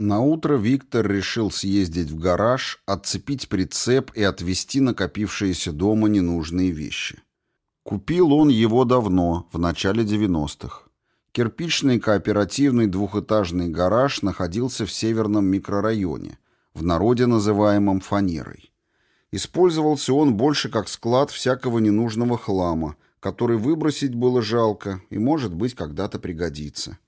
На утро Виктор решил съездить в гараж, отцепить прицеп и отвезти накопившиеся дома ненужные вещи. Купил он его давно, в начале 90-х. Кирпичный кооперативный двухэтажный гараж находился в северном микрорайоне, в народе называемом «фанерой». Использовался он больше как склад всякого ненужного хлама, который выбросить было жалко и, может быть, когда-то пригодится.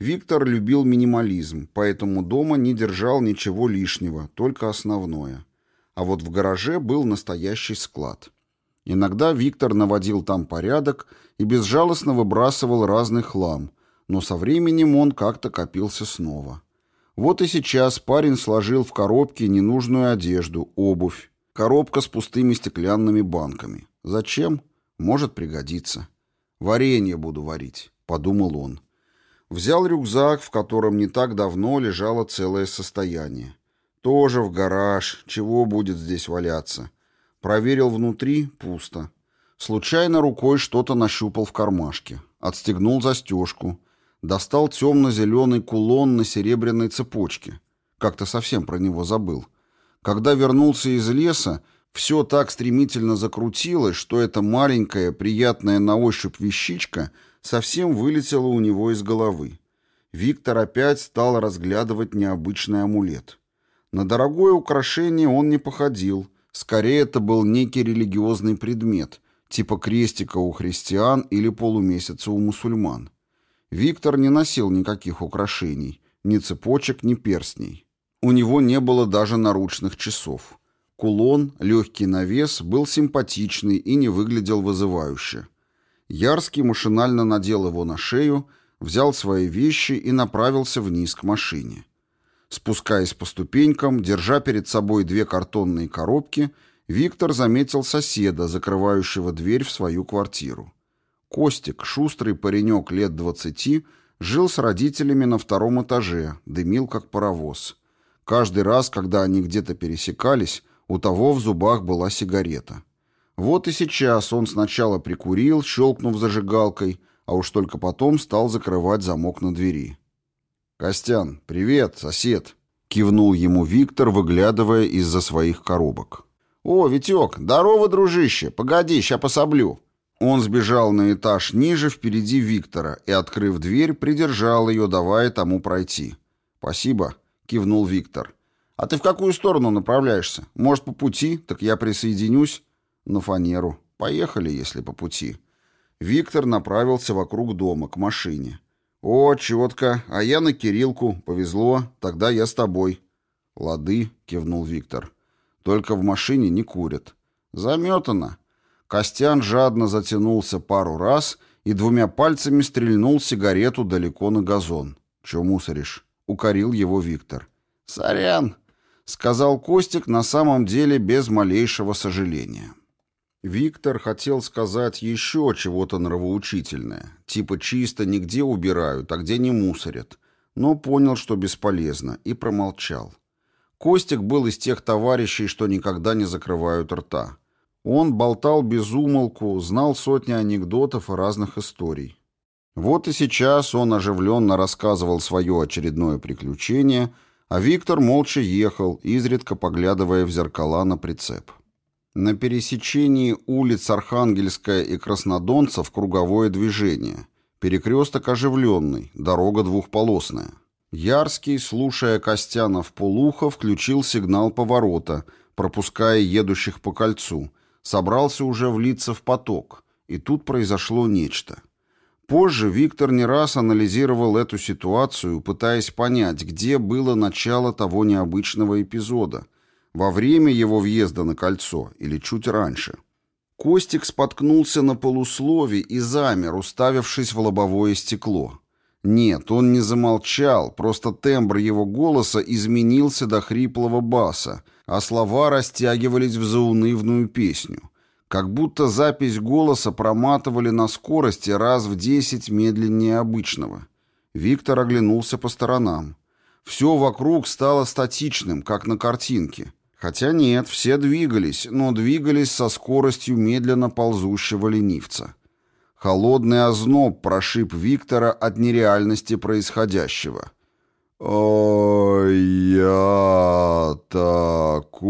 Виктор любил минимализм, поэтому дома не держал ничего лишнего, только основное. А вот в гараже был настоящий склад. Иногда Виктор наводил там порядок и безжалостно выбрасывал разный хлам, но со временем он как-то копился снова. Вот и сейчас парень сложил в коробке ненужную одежду, обувь, коробка с пустыми стеклянными банками. Зачем? Может пригодиться. Варенье буду варить, подумал он. Взял рюкзак, в котором не так давно лежало целое состояние. Тоже в гараж, чего будет здесь валяться. Проверил внутри — пусто. Случайно рукой что-то нащупал в кармашке. Отстегнул застежку. Достал темно-зеленый кулон на серебряной цепочке. Как-то совсем про него забыл. Когда вернулся из леса, все так стремительно закрутилось, что эта маленькая, приятная на ощупь вещичка — совсем вылетело у него из головы. Виктор опять стал разглядывать необычный амулет. На дорогое украшение он не походил. Скорее, это был некий религиозный предмет, типа крестика у христиан или полумесяца у мусульман. Виктор не носил никаких украшений, ни цепочек, ни перстней. У него не было даже наручных часов. Кулон, легкий навес, был симпатичный и не выглядел вызывающе. Ярский машинально надел его на шею, взял свои вещи и направился вниз к машине. Спускаясь по ступенькам, держа перед собой две картонные коробки, Виктор заметил соседа, закрывающего дверь в свою квартиру. Костик, шустрый паренек лет двадцати, жил с родителями на втором этаже, дымил как паровоз. Каждый раз, когда они где-то пересекались, у того в зубах была сигарета. Вот и сейчас он сначала прикурил, щелкнув зажигалкой, а уж только потом стал закрывать замок на двери. «Костян, привет, сосед!» — кивнул ему Виктор, выглядывая из-за своих коробок. «О, Витек, здорово, дружище! Погоди, ща пособлю!» Он сбежал на этаж ниже, впереди Виктора, и, открыв дверь, придержал ее, давая тому пройти. «Спасибо», — кивнул Виктор. «А ты в какую сторону направляешься? Может, по пути? Так я присоединюсь». «На фанеру. Поехали, если по пути». Виктор направился вокруг дома, к машине. «О, четко. А я на Кириллку. Повезло. Тогда я с тобой». «Лады», — кивнул Виктор. «Только в машине не курят». «Заметано». Костян жадно затянулся пару раз и двумя пальцами стрельнул сигарету далеко на газон. «Чё мусоришь?» — укорил его Виктор. «Сорян», — сказал Костик на самом деле без малейшего сожаления. Виктор хотел сказать еще чего-то нравоучительное, типа чисто нигде убирают, а где не мусорят, но понял, что бесполезно, и промолчал. Костик был из тех товарищей, что никогда не закрывают рта. Он болтал без умолку, знал сотни анекдотов и разных историй. Вот и сейчас он оживленно рассказывал свое очередное приключение, а Виктор молча ехал, изредка поглядывая в зеркала на прицеп. На пересечении улиц Архангельская и Краснодонцев круговое движение. Перекресток оживленный, дорога двухполосная. Ярский, слушая Костяна в полухо, включил сигнал поворота, пропуская едущих по кольцу. Собрался уже влиться в поток. И тут произошло нечто. Позже Виктор не раз анализировал эту ситуацию, пытаясь понять, где было начало того необычного эпизода – во время его въезда на кольцо или чуть раньше. Костик споткнулся на полуслове и замер, уставившись в лобовое стекло. Нет, он не замолчал, просто тембр его голоса изменился до хриплого баса, а слова растягивались в заунывную песню. Как будто запись голоса проматывали на скорости раз в десять медленнее обычного. Виктор оглянулся по сторонам. Все вокруг стало статичным, как на картинке. Хотя нет, все двигались, но двигались со скоростью медленно ползущего ленивца. Холодный озноб прошиб Виктора от нереальности происходящего. «А я такой...»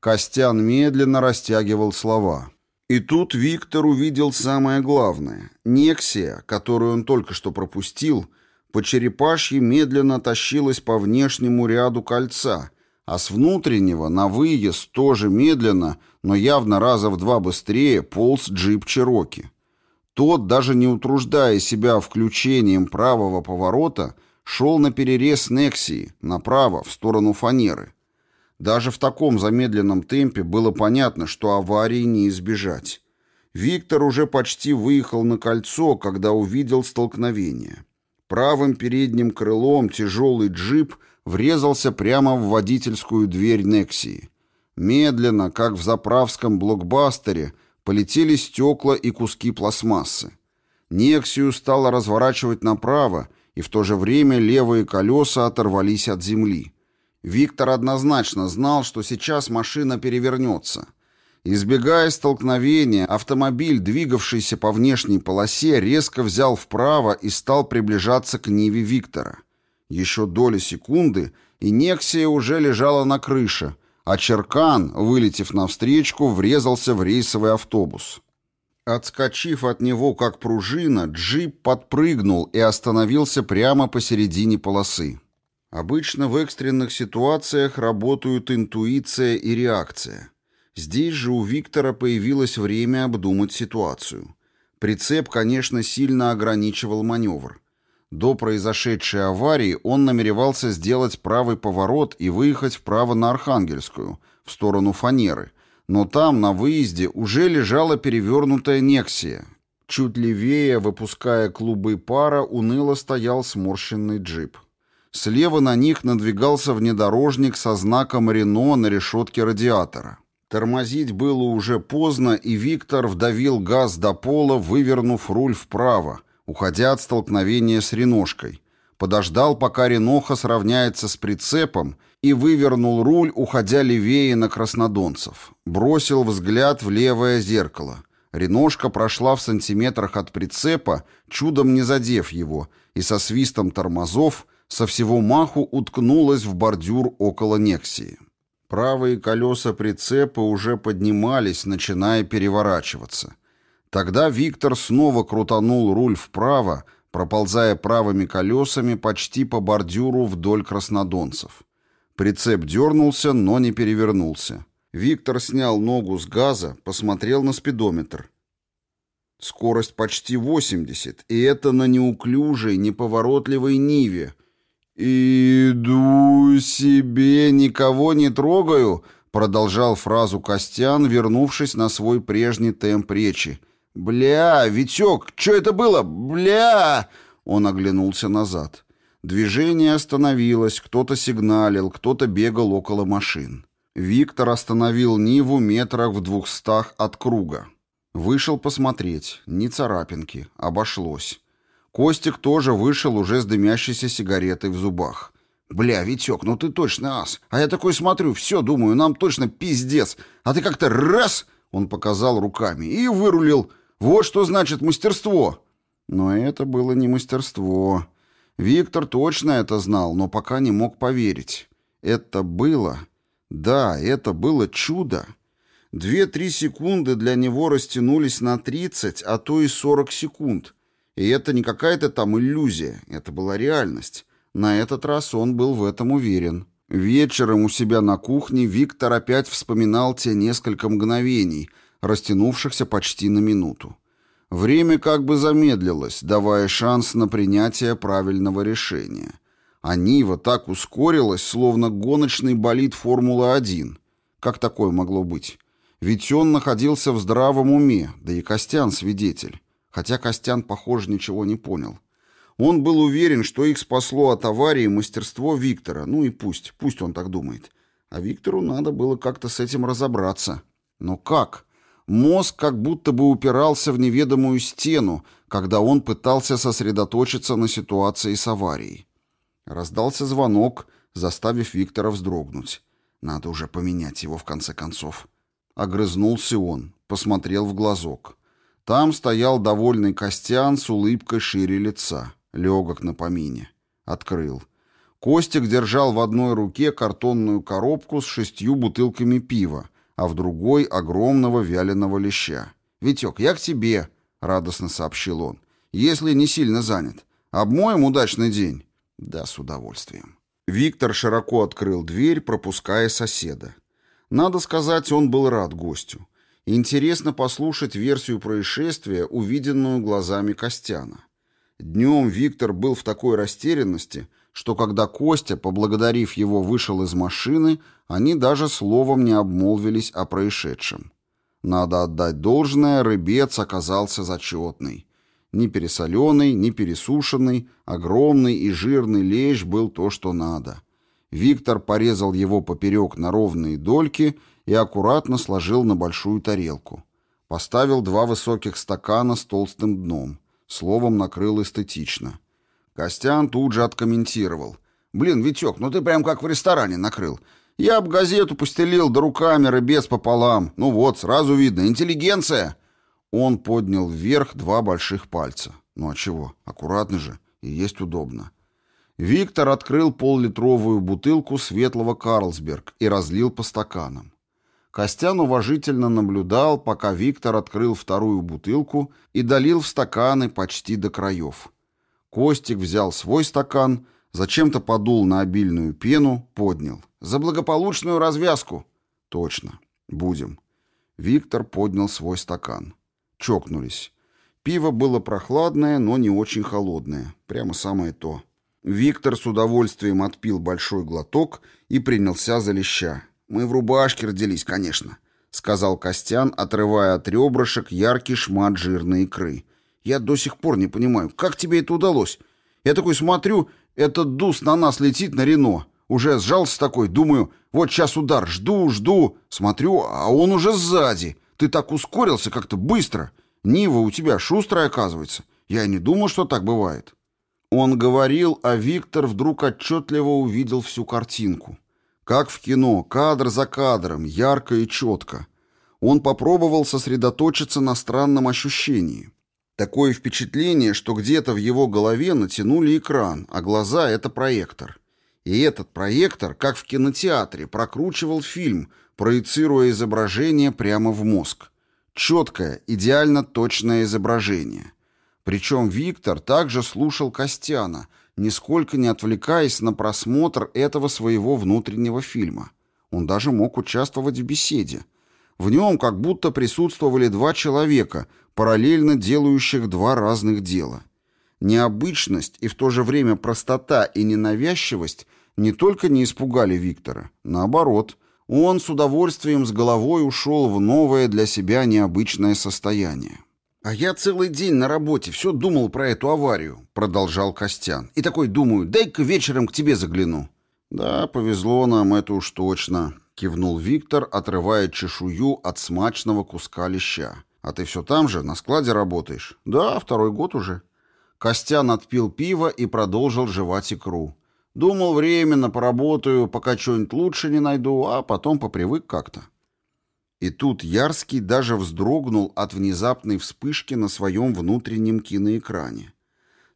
Костян медленно растягивал слова. И тут Виктор увидел самое главное. Нексия, которую он только что пропустил, по черепашьи медленно тащилась по внешнему ряду кольца — а с внутреннего на выезд тоже медленно, но явно раза в два быстрее полз джип Чероки. Тот, даже не утруждая себя включением правого поворота, шел на перерез Нексии, направо, в сторону фанеры. Даже в таком замедленном темпе было понятно, что аварии не избежать. Виктор уже почти выехал на кольцо, когда увидел столкновение. Правым передним крылом тяжелый джип врезался прямо в водительскую дверь Нексии. Медленно, как в заправском блокбастере, полетели стекла и куски пластмассы. Нексию стало разворачивать направо, и в то же время левые колеса оторвались от земли. Виктор однозначно знал, что сейчас машина перевернется. Избегая столкновения, автомобиль, двигавшийся по внешней полосе, резко взял вправо и стал приближаться к Ниве Виктора. Еще доли секунды, и Нексия уже лежала на крыше, а Черкан, вылетев навстречу, врезался в рейсовый автобус. Отскочив от него как пружина, джип подпрыгнул и остановился прямо посередине полосы. Обычно в экстренных ситуациях работают интуиция и реакция. Здесь же у Виктора появилось время обдумать ситуацию. Прицеп, конечно, сильно ограничивал маневр. До произошедшей аварии он намеревался сделать правый поворот и выехать вправо на Архангельскую, в сторону Фанеры, но там, на выезде, уже лежала перевернутая Нексия. Чуть левее, выпуская клубы пара, уныло стоял сморщенный джип. Слева на них надвигался внедорожник со знаком «Рено» на решетке радиатора. Тормозить было уже поздно, и Виктор вдавил газ до пола, вывернув руль вправо, уходя от столкновения с Реношкой. Подождал, пока Реноха сравняется с прицепом, и вывернул руль, уходя левее на краснодонцев. Бросил взгляд в левое зеркало. Реношка прошла в сантиметрах от прицепа, чудом не задев его, и со свистом тормозов со всего маху уткнулась в бордюр около Нексии. Правые колеса прицепа уже поднимались, начиная переворачиваться. Тогда Виктор снова крутанул руль вправо, проползая правыми колесами почти по бордюру вдоль краснодонцев. Прицеп дернулся, но не перевернулся. Виктор снял ногу с газа, посмотрел на спидометр. Скорость почти 80, и это на неуклюжей, неповоротливой Ниве, «Иду себе, никого не трогаю», — продолжал фразу Костян, вернувшись на свой прежний темп речи. «Бля, Витек, что это было? Бля!» Он оглянулся назад. Движение остановилось, кто-то сигналил, кто-то бегал около машин. Виктор остановил Ниву метрах в двухстах от круга. Вышел посмотреть. Ни царапинки. Обошлось. Костик тоже вышел уже с дымящейся сигаретой в зубах. «Бля, Витек, ну ты точно ас. А я такой смотрю, все, думаю, нам точно пиздец. А ты как-то раз...» Он показал руками. «И вырулил. Вот что значит мастерство». Но это было не мастерство. Виктор точно это знал, но пока не мог поверить. Это было... Да, это было чудо. Две-три секунды для него растянулись на тридцать, а то и сорок секунд. И это не какая-то там иллюзия, это была реальность. На этот раз он был в этом уверен. Вечером у себя на кухне Виктор опять вспоминал те несколько мгновений, растянувшихся почти на минуту. Время как бы замедлилось, давая шанс на принятие правильного решения. А Нива так ускорилась, словно гоночный болид Формулы-1. Как такое могло быть? Ведь он находился в здравом уме, да и Костян свидетель хотя Костян, похоже, ничего не понял. Он был уверен, что их спасло от аварии мастерство Виктора, ну и пусть, пусть он так думает. А Виктору надо было как-то с этим разобраться. Но как? Мозг как будто бы упирался в неведомую стену, когда он пытался сосредоточиться на ситуации с аварией. Раздался звонок, заставив Виктора вздрогнуть. Надо уже поменять его в конце концов. Огрызнулся он, посмотрел в глазок. Там стоял довольный Костян с улыбкой шире лица, легок на помине. Открыл. Костик держал в одной руке картонную коробку с шестью бутылками пива, а в другой — огромного вяленого леща. «Витек, я к тебе», — радостно сообщил он, — «если не сильно занят. Обмоем удачный день». «Да, с удовольствием». Виктор широко открыл дверь, пропуская соседа. Надо сказать, он был рад гостю. Интересно послушать версию происшествия, увиденную глазами Костяна. Днем Виктор был в такой растерянности, что когда Костя, поблагодарив его, вышел из машины, они даже словом не обмолвились о происшедшем. Надо отдать должное, рыбец оказался зачетный. Ни пересоленный, ни пересушенный, огромный и жирный лещ был то, что надо. Виктор порезал его поперек на ровные дольки и аккуратно сложил на большую тарелку. Поставил два высоких стакана с толстым дном. Словом, накрыл эстетично. Костян тут же откомментировал. «Блин, Витек, ну ты прям как в ресторане накрыл. Я б газету постелил, да руками рыбец пополам. Ну вот, сразу видно, интеллигенция!» Он поднял вверх два больших пальца. Ну а чего? Аккуратно же. И есть удобно. Виктор открыл поллитровую бутылку светлого Карлсберг и разлил по стаканам. Костян уважительно наблюдал, пока Виктор открыл вторую бутылку и долил в стаканы почти до краев. Костик взял свой стакан, зачем-то подул на обильную пену, поднял. «За благополучную развязку!» «Точно. Будем». Виктор поднял свой стакан. Чокнулись. Пиво было прохладное, но не очень холодное. Прямо самое то. Виктор с удовольствием отпил большой глоток и принялся за леща. «Мы в рубашке родились, конечно», — сказал Костян, отрывая от ребрышек яркий шмат жирной икры. «Я до сих пор не понимаю, как тебе это удалось? Я такой смотрю, этот дус на нас летит на Рено. Уже сжался такой, думаю, вот сейчас удар, жду, жду. Смотрю, а он уже сзади. Ты так ускорился как-то быстро. Нива у тебя шустрая, оказывается. Я не думал, что так бывает». Он говорил, а Виктор вдруг отчетливо увидел всю картинку. Как в кино, кадр за кадром, ярко и четко. Он попробовал сосредоточиться на странном ощущении. Такое впечатление, что где-то в его голове натянули экран, а глаза — это проектор. И этот проектор, как в кинотеатре, прокручивал фильм, проецируя изображение прямо в мозг. Четкое, идеально точное изображение. Причем Виктор также слушал Костяна, нисколько не отвлекаясь на просмотр этого своего внутреннего фильма. Он даже мог участвовать в беседе. В нем как будто присутствовали два человека, параллельно делающих два разных дела. Необычность и в то же время простота и ненавязчивость не только не испугали Виктора, наоборот – он с удовольствием с головой ушел в новое для себя необычное состояние. «А я целый день на работе все думал про эту аварию», — продолжал Костян. «И такой думаю, дай-ка вечером к тебе загляну». «Да, повезло нам, это уж точно», — кивнул Виктор, отрывая чешую от смачного куска леща. «А ты все там же, на складе работаешь?» «Да, второй год уже». Костян отпил пиво и продолжил жевать икру. Думал, временно поработаю, пока что-нибудь лучше не найду, а потом попривык как-то. И тут Ярский даже вздрогнул от внезапной вспышки на своем внутреннем киноэкране.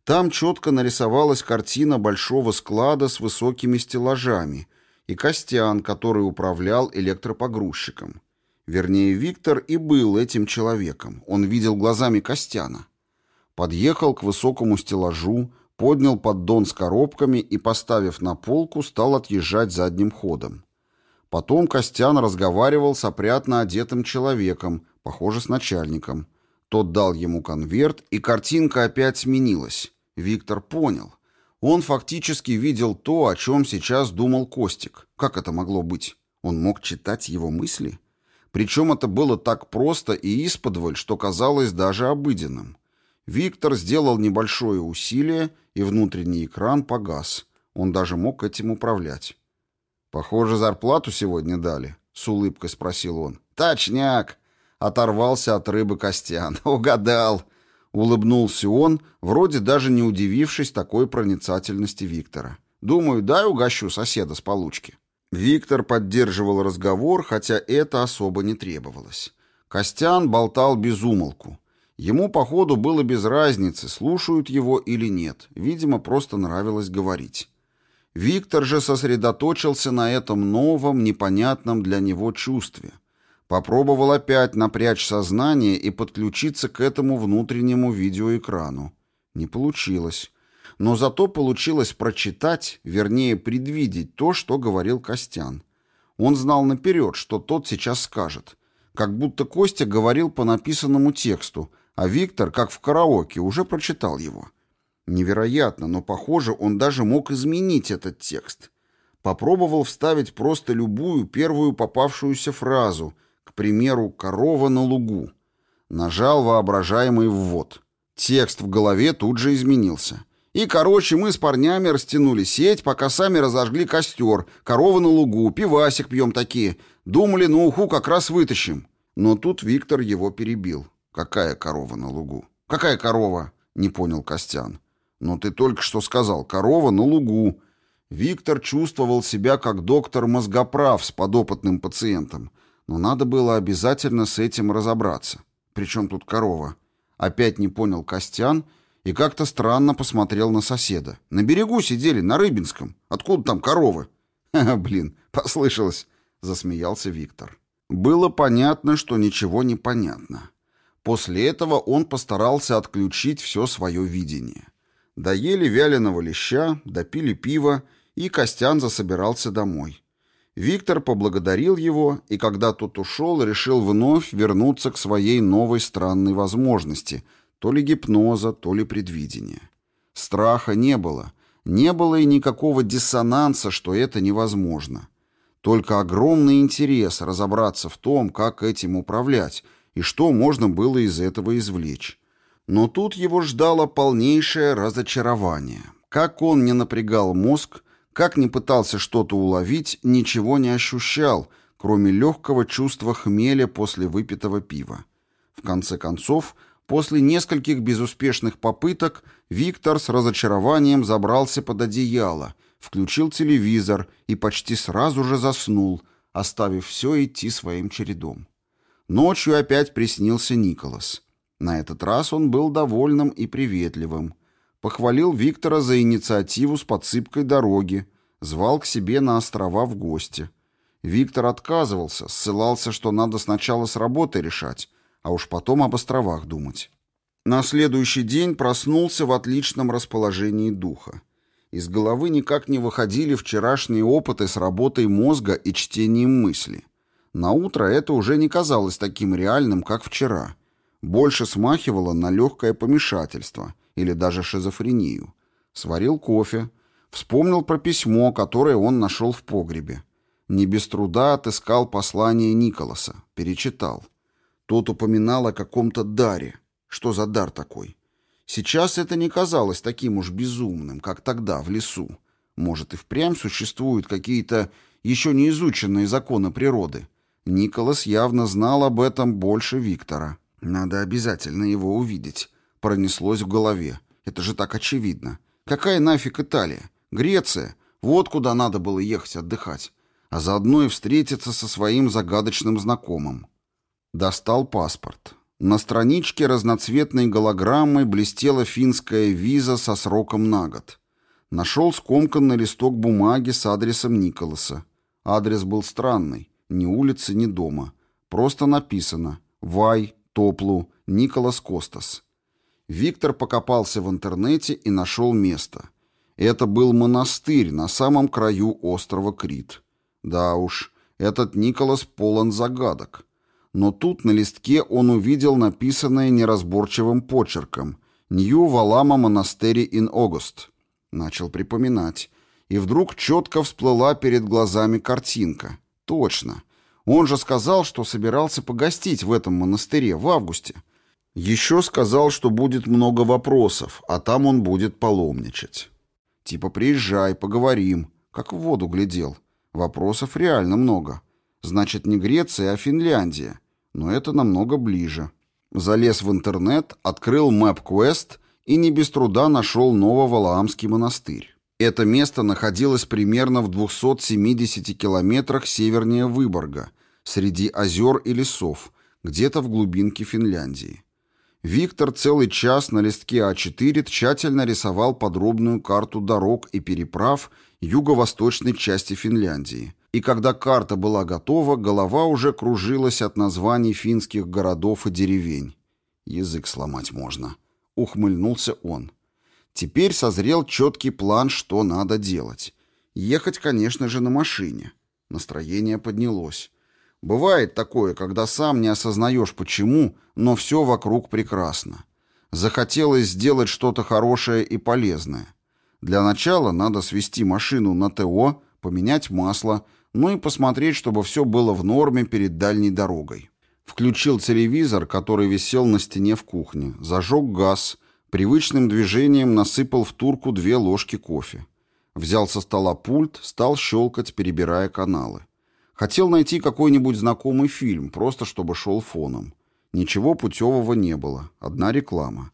Там четко нарисовалась картина большого склада с высокими стеллажами и Костян, который управлял электропогрузчиком. Вернее, Виктор и был этим человеком. Он видел глазами Костяна. Подъехал к высокому стеллажу, поднял поддон с коробками и, поставив на полку, стал отъезжать задним ходом. Потом Костян разговаривал с опрятно одетым человеком, похоже, с начальником. Тот дал ему конверт, и картинка опять сменилась. Виктор понял. Он фактически видел то, о чем сейчас думал Костик. Как это могло быть? Он мог читать его мысли? Причем это было так просто и исподволь, что казалось даже обыденным. Виктор сделал небольшое усилие, и внутренний экран погас. Он даже мог этим управлять. «Похоже, зарплату сегодня дали», — с улыбкой спросил он. «Точняк!» — оторвался от рыбы Костян. «Угадал!» — улыбнулся он, вроде даже не удивившись такой проницательности Виктора. «Думаю, дай угощу соседа с получки». Виктор поддерживал разговор, хотя это особо не требовалось. Костян болтал без умолку. Ему, походу, было без разницы, слушают его или нет. Видимо, просто нравилось говорить. Виктор же сосредоточился на этом новом, непонятном для него чувстве. Попробовал опять напрячь сознание и подключиться к этому внутреннему видеоэкрану. Не получилось. Но зато получилось прочитать, вернее, предвидеть то, что говорил Костян. Он знал наперед, что тот сейчас скажет. Как будто Костя говорил по написанному тексту, а Виктор, как в караоке, уже прочитал его. Невероятно, но, похоже, он даже мог изменить этот текст. Попробовал вставить просто любую первую попавшуюся фразу, к примеру, «корова на лугу». Нажал воображаемый ввод. Текст в голове тут же изменился. И, короче, мы с парнями растянули сеть, пока сами разожгли костер, коровы на лугу, пивасик пьем такие. Думали, на уху как раз вытащим. Но тут Виктор его перебил. «Какая корова на лугу?» «Какая корова?» — не понял Костян. «Но ты только что сказал, корова на лугу». Виктор чувствовал себя как доктор мозгоправ с подопытным пациентом. Но надо было обязательно с этим разобраться. Причем тут корова? Опять не понял Костян и как-то странно посмотрел на соседа. На берегу сидели, на Рыбинском. Откуда там коровы? Ха-ха, блин, послышалось, засмеялся Виктор. Было понятно, что ничего не понятно. После этого он постарался отключить все свое видение. Доели вяленого леща, допили пива, и Костян засобирался домой. Виктор поблагодарил его, и когда тот ушел, решил вновь вернуться к своей новой странной возможности, то ли гипноза, то ли предвидения. Страха не было, не было и никакого диссонанса, что это невозможно. Только огромный интерес разобраться в том, как этим управлять, и что можно было из этого извлечь. Но тут его ждало полнейшее разочарование. Как он не напрягал мозг, как ни пытался что-то уловить, ничего не ощущал, кроме легкого чувства хмеля после выпитого пива. В конце концов, после нескольких безуспешных попыток, Виктор с разочарованием забрался под одеяло, включил телевизор и почти сразу же заснул, оставив все идти своим чередом. Ночью опять приснился Николас. На этот раз он был довольным и приветливым похвалил Виктора за инициативу с подсыпкой дороги, звал к себе на острова в гости. Виктор отказывался, ссылался, что надо сначала с работы решать, а уж потом об островах думать. На следующий день проснулся в отличном расположении духа. Из головы никак не выходили вчерашние опыты с работой мозга и чтением мысли. На утро это уже не казалось таким реальным, как вчера. Больше смахивало на легкое помешательство – или даже шизофрению. Сварил кофе, вспомнил про письмо, которое он нашел в погребе. Не без труда отыскал послание Николаса, перечитал. Тот упоминал о каком-то даре. Что за дар такой? Сейчас это не казалось таким уж безумным, как тогда, в лесу. Может, и впрямь существуют какие-то еще не изученные законы природы. Николас явно знал об этом больше Виктора. Надо обязательно его увидеть пронеслось в голове. Это же так очевидно. Какая нафиг Италия? Греция. Вот куда надо было ехать отдыхать. А заодно и встретиться со своим загадочным знакомым. Достал паспорт. На страничке разноцветной голограммой блестела финская виза со сроком на год. Нашел скомканный листок бумаги с адресом Николаса. Адрес был странный. Ни улицы, ни дома. Просто написано «Вай, Топлу, Николас Костас». Виктор покопался в интернете и нашел место. Это был монастырь на самом краю острова Крит. Да уж, этот Николас полон загадок. Но тут на листке он увидел написанное неразборчивым почерком «Нью Валама Монастыри ин Огост». Начал припоминать. И вдруг четко всплыла перед глазами картинка. Точно. Он же сказал, что собирался погостить в этом монастыре в августе. Еще сказал, что будет много вопросов, а там он будет паломничать. Типа приезжай, поговорим. Как в воду глядел. Вопросов реально много. Значит, не Греция, а Финляндия. Но это намного ближе. Залез в интернет, открыл MapQuest и не без труда нашел Нововалаамский монастырь. Это место находилось примерно в 270 километрах севернее Выборга, среди озер и лесов, где-то в глубинке Финляндии. Виктор целый час на листке А4 тщательно рисовал подробную карту дорог и переправ юго-восточной части Финляндии. И когда карта была готова, голова уже кружилась от названий финских городов и деревень. Язык сломать можно. Ухмыльнулся он. Теперь созрел четкий план, что надо делать. Ехать, конечно же, на машине. Настроение поднялось. Бывает такое, когда сам не осознаешь почему, но все вокруг прекрасно. Захотелось сделать что-то хорошее и полезное. Для начала надо свести машину на ТО, поменять масло, ну и посмотреть, чтобы все было в норме перед дальней дорогой. Включил телевизор, который висел на стене в кухне, зажег газ, привычным движением насыпал в турку две ложки кофе. Взял со стола пульт, стал щелкать, перебирая каналы. Хотел найти какой-нибудь знакомый фильм, просто чтобы шел фоном. Ничего путевого не было, одна реклама.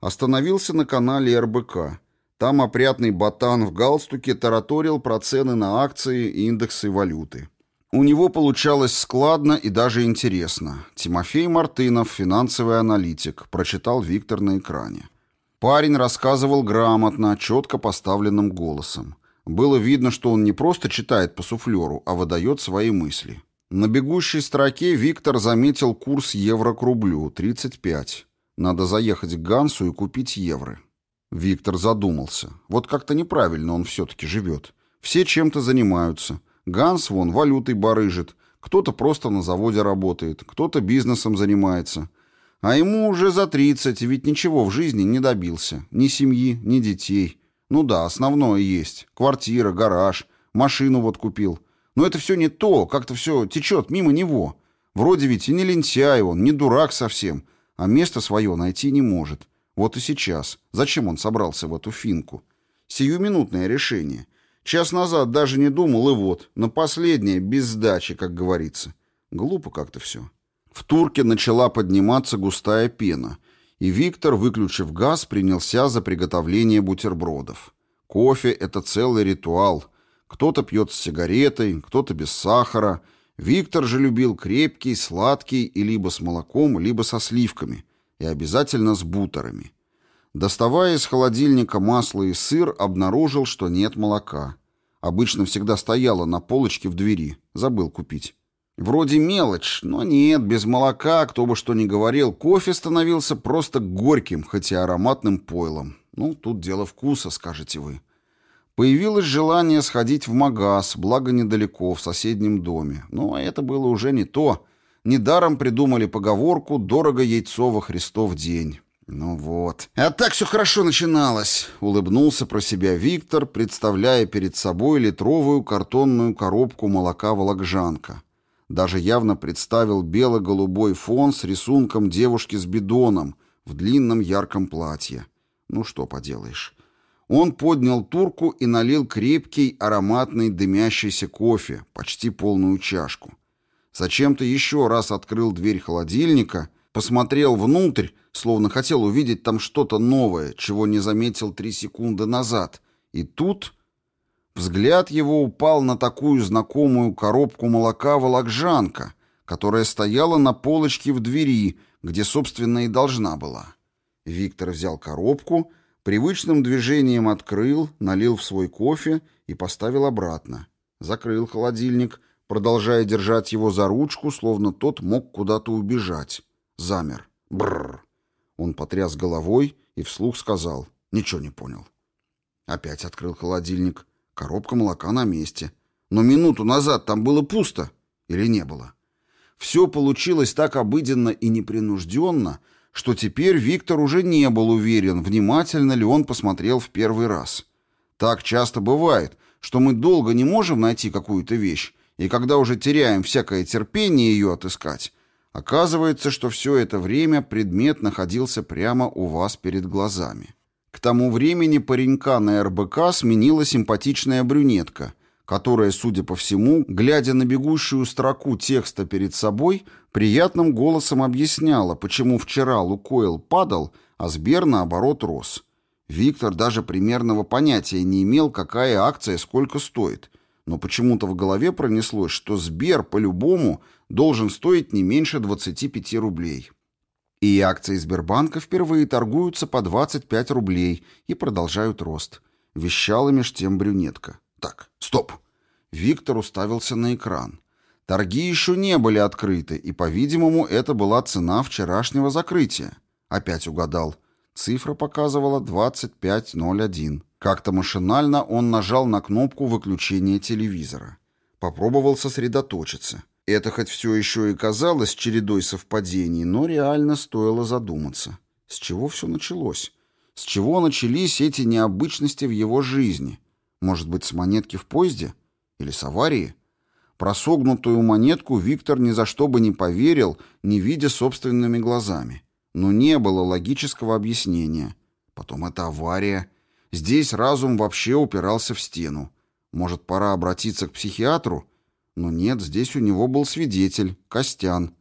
Остановился на канале РБК. Там опрятный ботан в галстуке тараторил про цены на акции и индексы валюты. У него получалось складно и даже интересно. Тимофей Мартынов, финансовый аналитик, прочитал Виктор на экране. Парень рассказывал грамотно, четко поставленным голосом. Было видно, что он не просто читает по суфлеру, а выдает свои мысли. На бегущей строке Виктор заметил курс евро к рублю – 35. Надо заехать к Гансу и купить евро. Виктор задумался. Вот как-то неправильно он все-таки живет. Все чем-то занимаются. Ганс вон валютой барыжит. Кто-то просто на заводе работает, кто-то бизнесом занимается. А ему уже за 30, ведь ничего в жизни не добился. Ни семьи, ни детей. Ну да, основное есть. Квартира, гараж, машину вот купил. Но это все не то, как-то все течет мимо него. Вроде ведь и не лентяй он, не дурак совсем, а место свое найти не может. Вот и сейчас. Зачем он собрался в эту финку? Сиюминутное решение. Час назад даже не думал, и вот, на последнее, без сдачи, как говорится. Глупо как-то все. В турке начала подниматься густая пена, и Виктор, выключив газ, принялся за приготовление бутербродов. Кофе — это целый ритуал. Кто-то пьет с сигаретой, кто-то без сахара. Виктор же любил крепкий, сладкий и либо с молоком, либо со сливками и обязательно с бутерами. Доставая из холодильника масло и сыр, обнаружил, что нет молока. Обычно всегда стояло на полочке в двери. Забыл купить. Вроде мелочь, но нет, без молока, кто бы что ни говорил, кофе становился просто горьким, хоть и ароматным пойлом. Ну, тут дело вкуса, скажете вы. Появилось желание сходить в магаз, благо недалеко, в соседнем доме. Но это было уже не то. Недаром придумали поговорку «дорого яйцо во Христов день». Ну вот. А так все хорошо начиналось, улыбнулся про себя Виктор, представляя перед собой литровую картонную коробку молока «Волокжанка». Даже явно представил бело-голубой фон с рисунком девушки с бидоном в длинном ярком платье. Ну что поделаешь. Он поднял турку и налил крепкий, ароматный, дымящийся кофе, почти полную чашку. Зачем-то еще раз открыл дверь холодильника, посмотрел внутрь, словно хотел увидеть там что-то новое, чего не заметил три секунды назад. И тут взгляд его упал на такую знакомую коробку молока «Волокжанка», которая стояла на полочке в двери, где, собственно, и должна была. Виктор взял коробку, привычным движением открыл, налил в свой кофе и поставил обратно. Закрыл холодильник, продолжая держать его за ручку, словно тот мог куда-то убежать. Замер. Бррр. Он потряс головой и вслух сказал. Ничего не понял. Опять открыл холодильник. Коробка молока на месте. Но минуту назад там было пусто. Или не было? Все получилось так обыденно и непринужденно, что теперь Виктор уже не был уверен, внимательно ли он посмотрел в первый раз. Так часто бывает, что мы долго не можем найти какую-то вещь, и когда уже теряем всякое терпение ее отыскать, оказывается, что все это время предмет находился прямо у вас перед глазами. К тому времени паренька на РБК сменила симпатичная брюнетка, которая, судя по всему, глядя на бегущую строку текста перед собой, приятным голосом объясняла, почему вчера Лукойл падал, а Сбер, наоборот, рос. Виктор даже примерного понятия не имел, какая акция сколько стоит, но почему-то в голове пронеслось, что Сбер по-любому должен стоить не меньше 25 рублей. И акции Сбербанка впервые торгуются по 25 рублей и продолжают рост. Вещала меж тем брюнетка. Так, стоп. Виктор уставился на экран. Торги еще не были открыты, и, по-видимому, это была цена вчерашнего закрытия. Опять угадал. Цифра показывала 25.01. Как-то машинально он нажал на кнопку выключения телевизора. Попробовал сосредоточиться. Это хоть все еще и казалось чередой совпадений, но реально стоило задуматься. С чего все началось? С чего начались эти необычности в его жизни? Может быть, с монетки в поезде? Или с аварии? Про согнутую монетку Виктор ни за что бы не поверил, не видя собственными глазами. Но не было логического объяснения. Потом это авария. Здесь разум вообще упирался в стену. Может, пора обратиться к психиатру? Но нет, здесь у него был свидетель, Костян.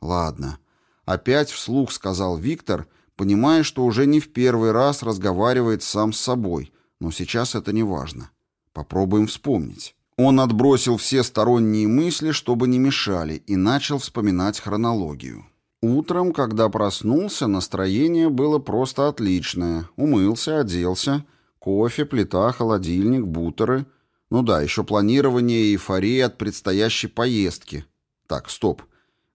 Ладно. Опять вслух сказал Виктор, понимая, что уже не в первый раз разговаривает сам с собой, но сейчас это не важно. Попробуем вспомнить. Он отбросил все сторонние мысли, чтобы не мешали, и начал вспоминать хронологию. Утром, когда проснулся, настроение было просто отличное. Умылся, оделся. Кофе, плита, холодильник, бутеры. Ну да, еще планирование и эйфория от предстоящей поездки. Так, стоп.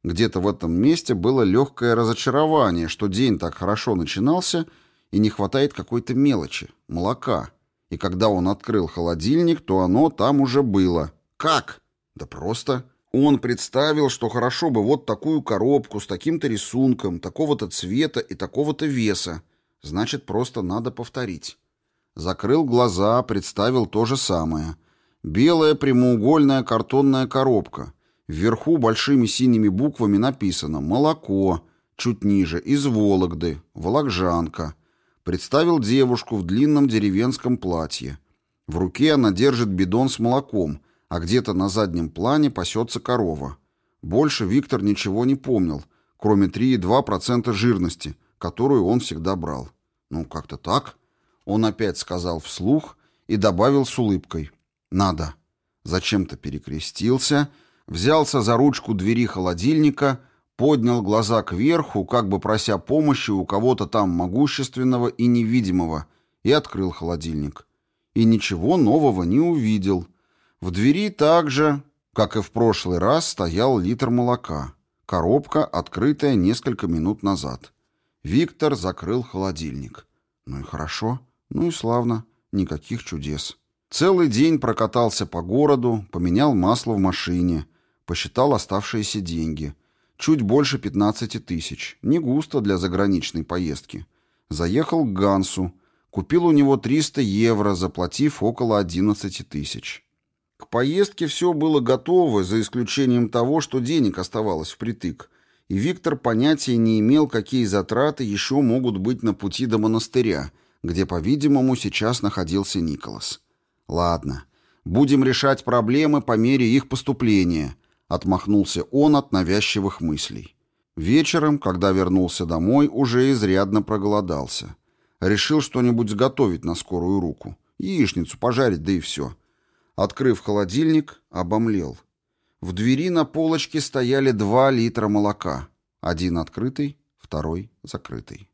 Где-то в этом месте было легкое разочарование, что день так хорошо начинался и не хватает какой-то мелочи, молока. И когда он открыл холодильник, то оно там уже было. Как? Да просто. Он представил, что хорошо бы вот такую коробку с таким-то рисунком, такого-то цвета и такого-то веса. Значит, просто надо повторить. Закрыл глаза, представил то же самое. Белая прямоугольная картонная коробка. Вверху большими синими буквами написано «Молоко», чуть ниже «Из Вологды», «Вологжанка». Представил девушку в длинном деревенском платье. В руке она держит бидон с молоком, а где-то на заднем плане пасется корова. Больше Виктор ничего не помнил, кроме 3,2% жирности, которую он всегда брал. Ну, как-то так. Он опять сказал вслух и добавил с улыбкой. «Надо». Зачем-то перекрестился, взялся за ручку двери холодильника — поднял глаза кверху, как бы прося помощи у кого-то там могущественного и невидимого, и открыл холодильник. И ничего нового не увидел. В двери также, как и в прошлый раз, стоял литр молока. Коробка, открытая несколько минут назад. Виктор закрыл холодильник. Ну и хорошо, ну и славно, никаких чудес. Целый день прокатался по городу, поменял масло в машине, посчитал оставшиеся деньги — Чуть больше 15 тысяч. Не густо для заграничной поездки. Заехал к Гансу. Купил у него 300 евро, заплатив около 11 тысяч. Поездке все было готово, за исключением того, что денег оставалось впритык. И Виктор понятия не имел, какие затраты еще могут быть на пути до монастыря, где, по-видимому, сейчас находился Николас. Ладно, будем решать проблемы по мере их поступления, Отмахнулся он от навязчивых мыслей. Вечером, когда вернулся домой, уже изрядно проголодался. Решил что-нибудь сготовить на скорую руку. Яичницу пожарить, да и все. Открыв холодильник, обомлел. В двери на полочке стояли два литра молока. Один открытый, второй закрытый.